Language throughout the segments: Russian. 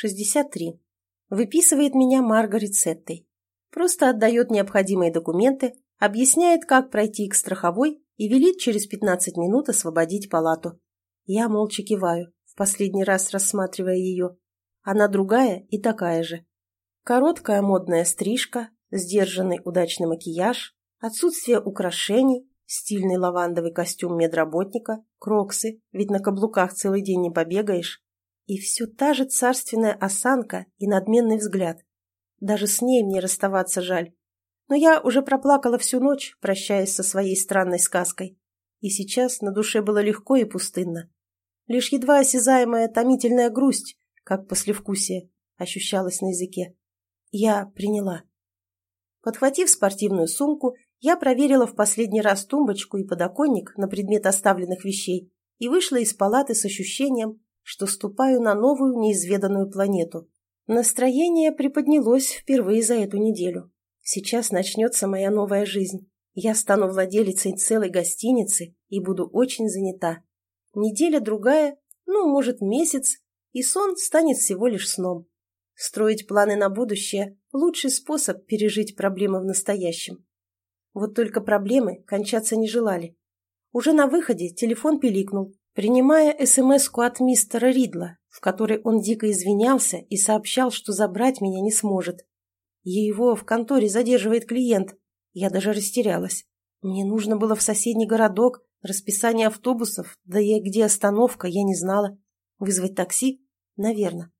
63. Выписывает меня Маргарет Сеттой. Просто отдает необходимые документы, объясняет, как пройти к страховой и велит через 15 минут освободить палату. Я молча киваю, в последний раз рассматривая ее. Она другая и такая же. Короткая модная стрижка, сдержанный удачный макияж, отсутствие украшений, стильный лавандовый костюм медработника, кроксы, ведь на каблуках целый день не побегаешь. И все та же царственная осанка и надменный взгляд. Даже с ней мне расставаться жаль. Но я уже проплакала всю ночь, прощаясь со своей странной сказкой. И сейчас на душе было легко и пустынно. Лишь едва осязаемая томительная грусть, как послевкусие, ощущалась на языке. Я приняла. Подхватив спортивную сумку, я проверила в последний раз тумбочку и подоконник на предмет оставленных вещей и вышла из палаты с ощущением, что ступаю на новую неизведанную планету. Настроение приподнялось впервые за эту неделю. Сейчас начнется моя новая жизнь. Я стану владелицей целой гостиницы и буду очень занята. Неделя-другая, ну, может, месяц, и сон станет всего лишь сном. Строить планы на будущее – лучший способ пережить проблемы в настоящем. Вот только проблемы кончаться не желали. Уже на выходе телефон пиликнул, принимая смс от мистера Ридла, в которой он дико извинялся и сообщал, что забрать меня не сможет. Его в конторе задерживает клиент. Я даже растерялась. Мне нужно было в соседний городок, расписание автобусов, да и где остановка, я не знала. Вызвать такси? Наверное.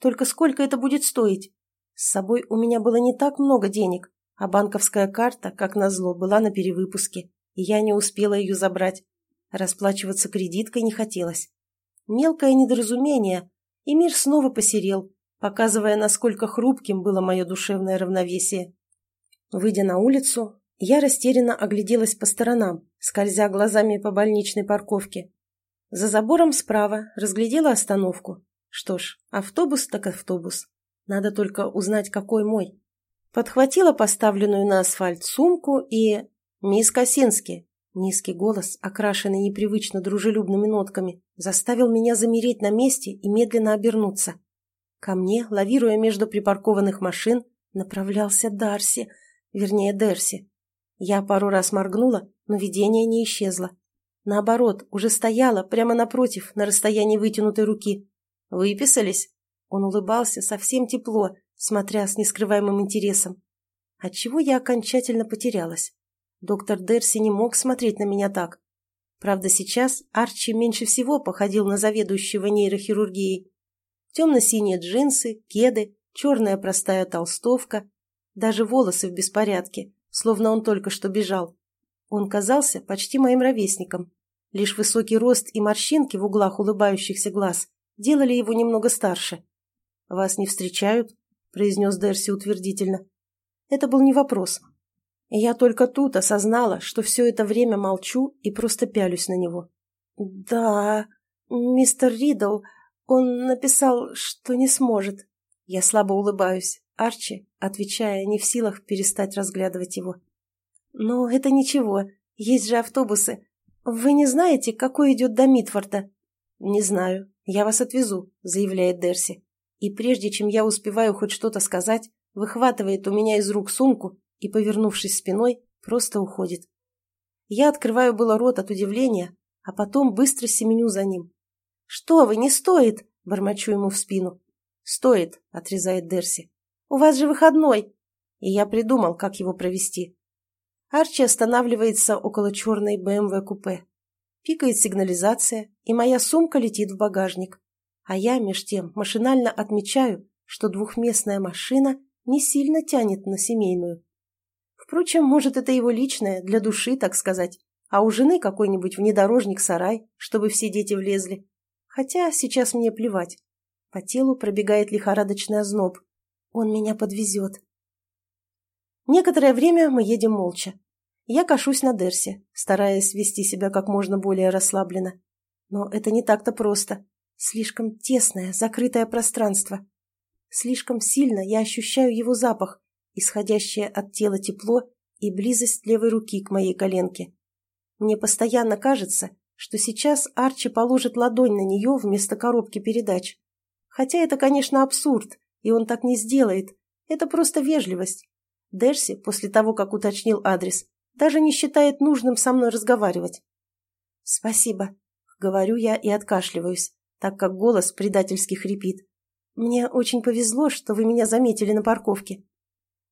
Только сколько это будет стоить? С собой у меня было не так много денег, а банковская карта, как назло, была на перевыпуске, и я не успела ее забрать. Расплачиваться кредиткой не хотелось. Мелкое недоразумение, и мир снова посерел, показывая, насколько хрупким было мое душевное равновесие. Выйдя на улицу, я растерянно огляделась по сторонам, скользя глазами по больничной парковке. За забором справа разглядела остановку. Что ж, автобус так автобус. Надо только узнать, какой мой. Подхватила поставленную на асфальт сумку и... «Мисс Косински!» Низкий голос, окрашенный непривычно дружелюбными нотками, заставил меня замереть на месте и медленно обернуться. Ко мне, лавируя между припаркованных машин, направлялся Дарси, вернее, Дерси. Я пару раз моргнула, но видение не исчезло. Наоборот, уже стояла прямо напротив, на расстоянии вытянутой руки. «Выписались?» Он улыбался совсем тепло, смотря с нескрываемым интересом. Отчего я окончательно потерялась. Доктор Дерси не мог смотреть на меня так. Правда, сейчас Арчи меньше всего походил на заведующего нейрохирургией. Темно-синие джинсы, кеды, черная простая толстовка, даже волосы в беспорядке, словно он только что бежал. Он казался почти моим ровесником. Лишь высокий рост и морщинки в углах улыбающихся глаз делали его немного старше. «Вас не встречают?» — произнес Дерси утвердительно. Это был не вопрос. Я только тут осознала, что все это время молчу и просто пялюсь на него. «Да, мистер Ридл, он написал, что не сможет». Я слабо улыбаюсь. Арчи, отвечая, не в силах перестать разглядывать его. «Но это ничего, есть же автобусы. Вы не знаете, какой идет до Митфорда?» «Не знаю, я вас отвезу», — заявляет Дерси и прежде чем я успеваю хоть что-то сказать, выхватывает у меня из рук сумку и, повернувшись спиной, просто уходит. Я открываю было рот от удивления, а потом быстро семеню за ним. «Что вы, не стоит!» — бормочу ему в спину. «Стоит!» — отрезает Дерси. «У вас же выходной!» И я придумал, как его провести. Арчи останавливается около черной БМВ-купе. Пикает сигнализация, и моя сумка летит в багажник. А я, меж тем, машинально отмечаю, что двухместная машина не сильно тянет на семейную. Впрочем, может, это его личное, для души, так сказать, а у жены какой-нибудь внедорожник-сарай, чтобы все дети влезли. Хотя сейчас мне плевать. По телу пробегает лихорадочный озноб. Он меня подвезет. Некоторое время мы едем молча. Я кашусь на Дерсе, стараясь вести себя как можно более расслабленно. Но это не так-то просто. Слишком тесное, закрытое пространство. Слишком сильно я ощущаю его запах, исходящее от тела тепло и близость левой руки к моей коленке. Мне постоянно кажется, что сейчас Арчи положит ладонь на нее вместо коробки передач. Хотя это, конечно, абсурд, и он так не сделает. Это просто вежливость. Дерси, после того, как уточнил адрес, даже не считает нужным со мной разговаривать. «Спасибо», — говорю я и откашливаюсь, так как голос предательски хрипит. «Мне очень повезло, что вы меня заметили на парковке».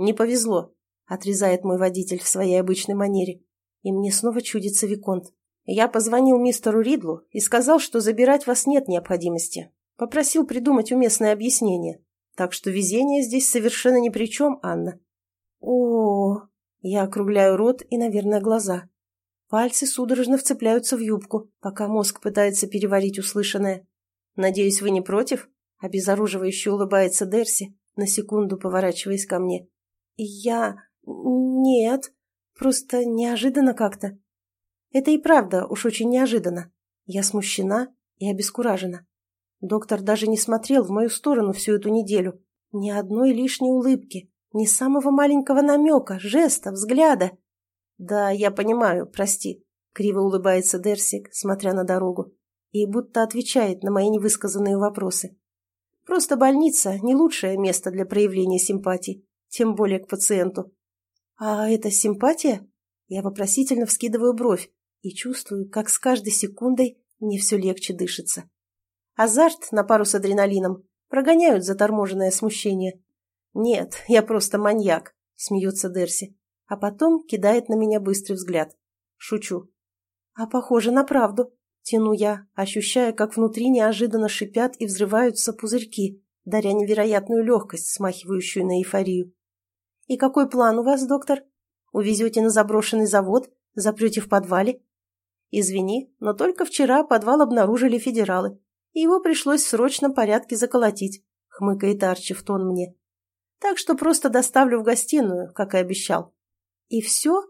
«Не повезло», — отрезает мой водитель в своей обычной манере. И мне снова чудится Виконт. «Я позвонил мистеру Ридлу и сказал, что забирать вас нет необходимости. Попросил придумать уместное объяснение. Так что везение здесь совершенно ни при чем, Анна». О, -о, -о я округляю рот и, наверное, глаза. Пальцы судорожно вцепляются в юбку, пока мозг пытается переварить услышанное. «Надеюсь, вы не против?» — обезоруживающе улыбается Дерси, на секунду поворачиваясь ко мне. «Я... нет. Просто неожиданно как-то». Это и правда уж очень неожиданно. Я смущена и обескуражена. Доктор даже не смотрел в мою сторону всю эту неделю. Ни одной лишней улыбки, ни самого маленького намека, жеста, взгляда. «Да, я понимаю, прости», — криво улыбается Дерсик, смотря на дорогу, и будто отвечает на мои невысказанные вопросы. «Просто больница — не лучшее место для проявления симпатий, тем более к пациенту». «А это симпатия?» Я вопросительно вскидываю бровь и чувствую, как с каждой секундой мне все легче дышится. Азарт на пару с адреналином прогоняют заторможенное смущение. «Нет, я просто маньяк», — смеется Дерси а потом кидает на меня быстрый взгляд. Шучу. А похоже на правду. Тяну я, ощущая, как внутри неожиданно шипят и взрываются пузырьки, даря невероятную легкость, смахивающую на эйфорию. «И какой план у вас, доктор? Увезете на заброшенный завод? Запрете в подвале?» «Извини, но только вчера подвал обнаружили федералы, и его пришлось в срочном порядке заколотить», — хмыкает Арчи в тон мне. «Так что просто доставлю в гостиную, как и обещал». «И все?»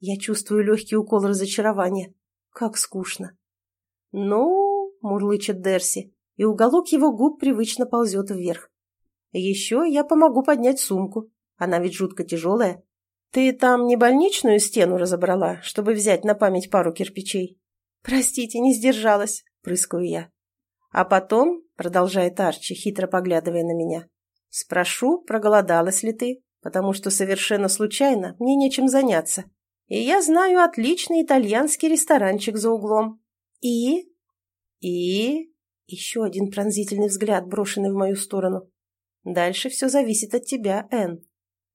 Я чувствую легкий укол разочарования. Как скучно. «Ну...» — мурлычет Дерси, и уголок его губ привычно ползет вверх. «Еще я помогу поднять сумку. Она ведь жутко тяжелая. Ты там не больничную стену разобрала, чтобы взять на память пару кирпичей?» «Простите, не сдержалась», — прыскаю я. «А потом», — продолжает Арчи, хитро поглядывая на меня, — «спрошу, проголодалась ли ты, потому что совершенно случайно мне нечем заняться. И я знаю отличный итальянский ресторанчик за углом. И... И... Еще один пронзительный взгляд, брошенный в мою сторону. Дальше все зависит от тебя, Энн.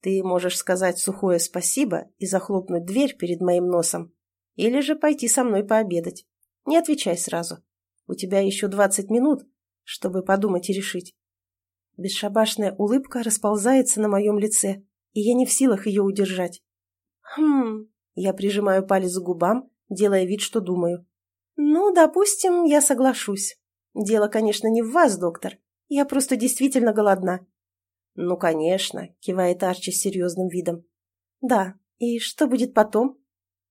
Ты можешь сказать сухое спасибо и захлопнуть дверь перед моим носом. Или же пойти со мной пообедать. Не отвечай сразу. У тебя еще двадцать минут, чтобы подумать и решить. Бесшабашная улыбка расползается на моем лице, и я не в силах ее удержать. «Хм...» Я прижимаю палец к губам, делая вид, что думаю. «Ну, допустим, я соглашусь. Дело, конечно, не в вас, доктор. Я просто действительно голодна». «Ну, конечно», — кивает Арчи с серьезным видом. «Да, и что будет потом?»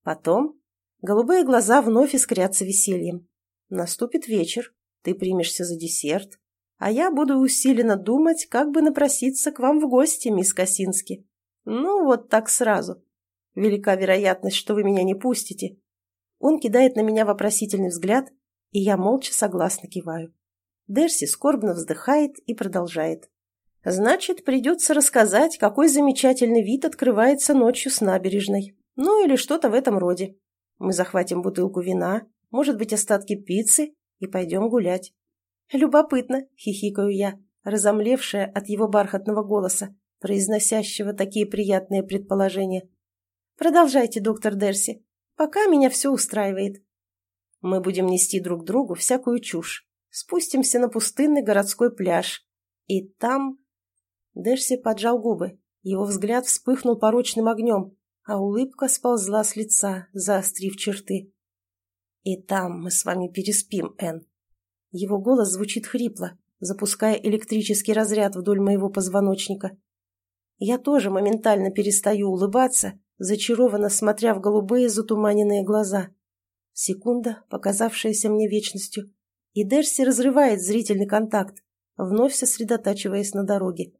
«Потом?» Голубые глаза вновь искрятся весельем. «Наступит вечер, ты примешься за десерт, а я буду усиленно думать, как бы напроситься к вам в гости, мисс Косински. Ну, вот так сразу. Велика вероятность, что вы меня не пустите. Он кидает на меня вопросительный взгляд, и я молча согласно киваю. Дерси скорбно вздыхает и продолжает. Значит, придется рассказать, какой замечательный вид открывается ночью с набережной. Ну, или что-то в этом роде. Мы захватим бутылку вина, может быть, остатки пиццы, и пойдем гулять. «Любопытно», — хихикаю я, разомлевшая от его бархатного голоса, произносящего такие приятные предположения. «Продолжайте, доктор Дерси. Пока меня все устраивает». Мы будем нести друг другу всякую чушь. Спустимся на пустынный городской пляж. И там... Дерси поджал губы. Его взгляд вспыхнул порочным огнем, а улыбка сползла с лица, заострив черты. «И там мы с вами переспим, Энн. Его голос звучит хрипло, запуская электрический разряд вдоль моего позвоночника. Я тоже моментально перестаю улыбаться, зачарованно смотря в голубые затуманенные глаза. Секунда, показавшаяся мне вечностью, и Дерси разрывает зрительный контакт, вновь сосредотачиваясь на дороге.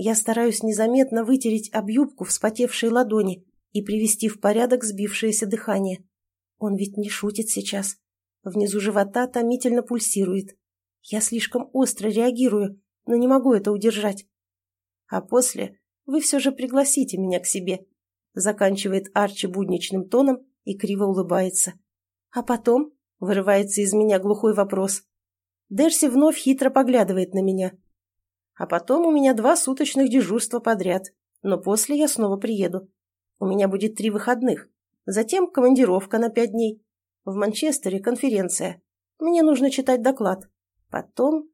Я стараюсь незаметно вытереть об юбку вспотевшие ладони и привести в порядок сбившееся дыхание. Он ведь не шутит сейчас. Внизу живота томительно пульсирует. Я слишком остро реагирую, но не могу это удержать. А после вы все же пригласите меня к себе, заканчивает Арчи будничным тоном и криво улыбается. А потом вырывается из меня глухой вопрос. Дерси вновь хитро поглядывает на меня. А потом у меня два суточных дежурства подряд, но после я снова приеду. У меня будет три выходных. Затем командировка на пять дней. В Манчестере конференция. Мне нужно читать доклад. Потом...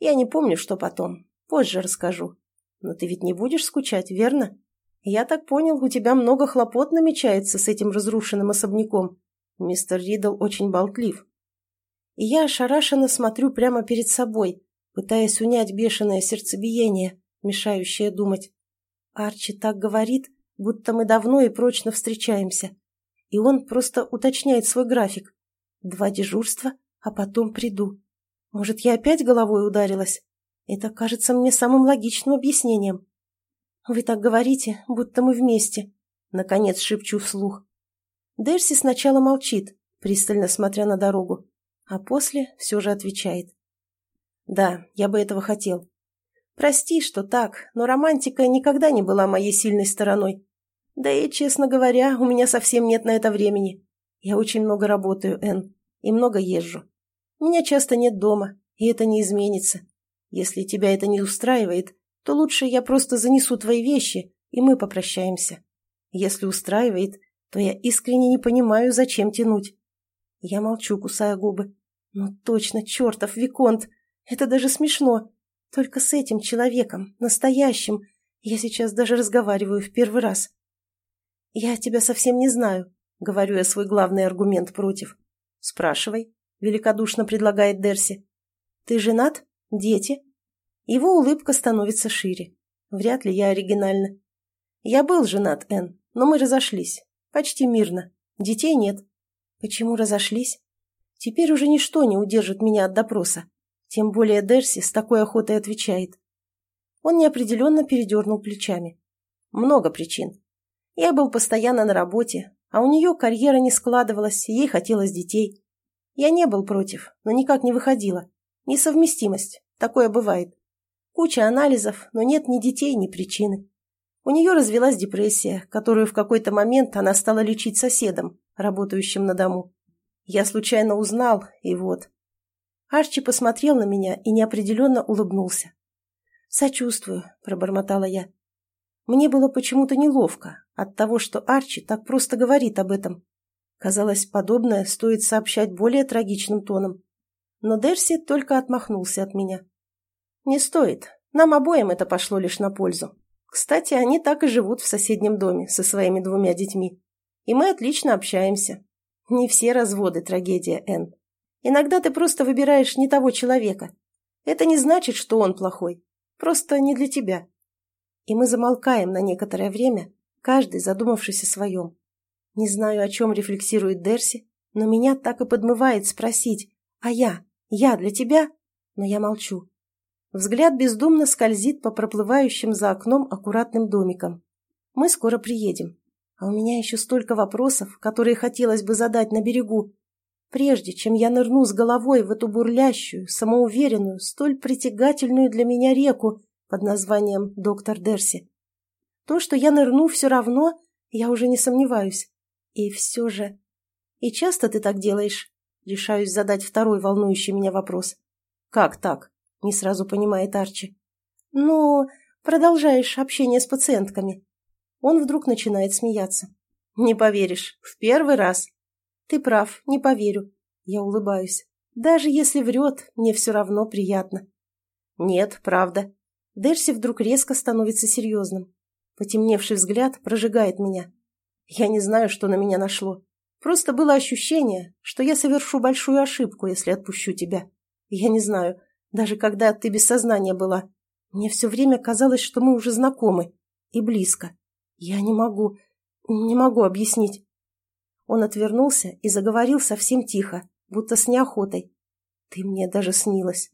Я не помню, что потом. Позже расскажу. Но ты ведь не будешь скучать, верно? Я так понял, у тебя много хлопот намечается с этим разрушенным особняком. Мистер Ридл очень болтлив. И я ошарашенно смотрю прямо перед собой, пытаясь унять бешеное сердцебиение, мешающее думать. Арчи так говорит, будто мы давно и прочно встречаемся. И он просто уточняет свой график. Два дежурства, а потом приду. Может, я опять головой ударилась? Это кажется мне самым логичным объяснением. Вы так говорите, будто мы вместе. Наконец шепчу вслух. Дерси сначала молчит, пристально смотря на дорогу, а после все же отвечает. Да, я бы этого хотел. Прости, что так, но романтика никогда не была моей сильной стороной. Да и, честно говоря, у меня совсем нет на это времени. Я очень много работаю, Энн, и много езжу. Меня часто нет дома, и это не изменится. Если тебя это не устраивает, то лучше я просто занесу твои вещи, и мы попрощаемся. Если устраивает, то я искренне не понимаю, зачем тянуть. Я молчу, кусая губы. Ну точно, чертов Виконт, это даже смешно. Только с этим человеком, настоящим, я сейчас даже разговариваю в первый раз. «Я тебя совсем не знаю», — говорю я свой главный аргумент против. «Спрашивай», — великодушно предлагает Дерси. «Ты женат? Дети?» Его улыбка становится шире. Вряд ли я оригинальна. «Я был женат, Энн, но мы разошлись. Почти мирно. Детей нет». «Почему разошлись?» «Теперь уже ничто не удержит меня от допроса. Тем более Дерси с такой охотой отвечает». Он неопределенно передернул плечами. «Много причин. Я был постоянно на работе, а у нее карьера не складывалась, ей хотелось детей. Я не был против, но никак не выходила. Несовместимость. Такое бывает. Куча анализов, но нет ни детей, ни причины. У нее развелась депрессия, которую в какой-то момент она стала лечить соседом, работающим на дому. Я случайно узнал, и вот. Арчи посмотрел на меня и неопределенно улыбнулся. «Сочувствую», — пробормотала я. Мне было почему-то неловко от того, что Арчи так просто говорит об этом. Казалось, подобное стоит сообщать более трагичным тоном. Но Дерси только отмахнулся от меня. «Не стоит. Нам обоим это пошло лишь на пользу. Кстати, они так и живут в соседнем доме со своими двумя детьми. И мы отлично общаемся. Не все разводы – трагедия, Энн. Иногда ты просто выбираешь не того человека. Это не значит, что он плохой. Просто не для тебя и мы замолкаем на некоторое время, каждый задумавшись о своем. Не знаю, о чем рефлексирует Дерси, но меня так и подмывает спросить «А я? Я для тебя?» Но я молчу. Взгляд бездумно скользит по проплывающим за окном аккуратным домикам. Мы скоро приедем. А у меня еще столько вопросов, которые хотелось бы задать на берегу. Прежде чем я нырну с головой в эту бурлящую, самоуверенную, столь притягательную для меня реку, под названием «Доктор Дерси». То, что я нырну все равно, я уже не сомневаюсь. И все же... И часто ты так делаешь? Решаюсь задать второй волнующий меня вопрос. Как так? Не сразу понимает Арчи. Ну, продолжаешь общение с пациентками. Он вдруг начинает смеяться. Не поверишь, в первый раз. Ты прав, не поверю. Я улыбаюсь. Даже если врет, мне все равно приятно. Нет, правда. Дерси вдруг резко становится серьезным. Потемневший взгляд прожигает меня. Я не знаю, что на меня нашло. Просто было ощущение, что я совершу большую ошибку, если отпущу тебя. Я не знаю, даже когда ты без сознания была. Мне все время казалось, что мы уже знакомы. И близко. Я не могу, не могу объяснить. Он отвернулся и заговорил совсем тихо, будто с неохотой. Ты мне даже снилась.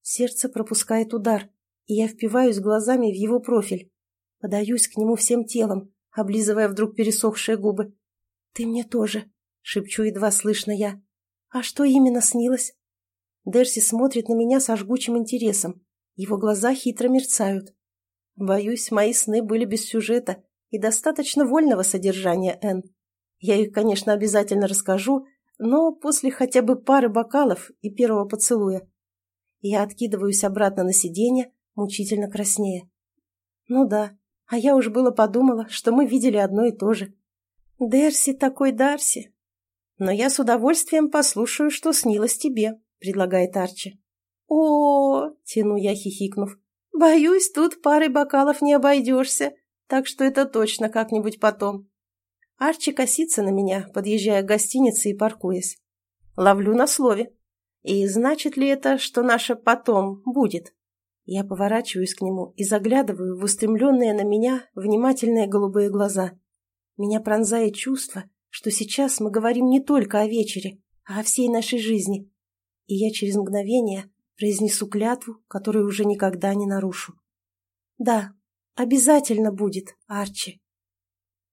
Сердце пропускает удар и я впиваюсь глазами в его профиль. Подаюсь к нему всем телом, облизывая вдруг пересохшие губы. «Ты мне тоже», — шепчу едва слышно я. «А что именно снилось?» Дерси смотрит на меня со жгучим интересом. Его глаза хитро мерцают. Боюсь, мои сны были без сюжета и достаточно вольного содержания, Энн. Я их, конечно, обязательно расскажу, но после хотя бы пары бокалов и первого поцелуя. Я откидываюсь обратно на сиденье, мучительно краснее. Ну да, а я уж было подумала, что мы видели одно и то же. Дерси такой Дарси. Но я с удовольствием послушаю, что снилось тебе, предлагает Арчи. -о тяну я, хихикнув. Боюсь, тут парой бокалов не обойдешься, так что это точно как-нибудь потом. Арчи косится на меня, подъезжая к гостинице и паркуясь. Ловлю на слове. И значит ли это, что наше «потом» будет? Я поворачиваюсь к нему и заглядываю в устремленные на меня внимательные голубые глаза. Меня пронзает чувство, что сейчас мы говорим не только о вечере, а о всей нашей жизни. И я через мгновение произнесу клятву, которую уже никогда не нарушу. Да, обязательно будет, Арчи.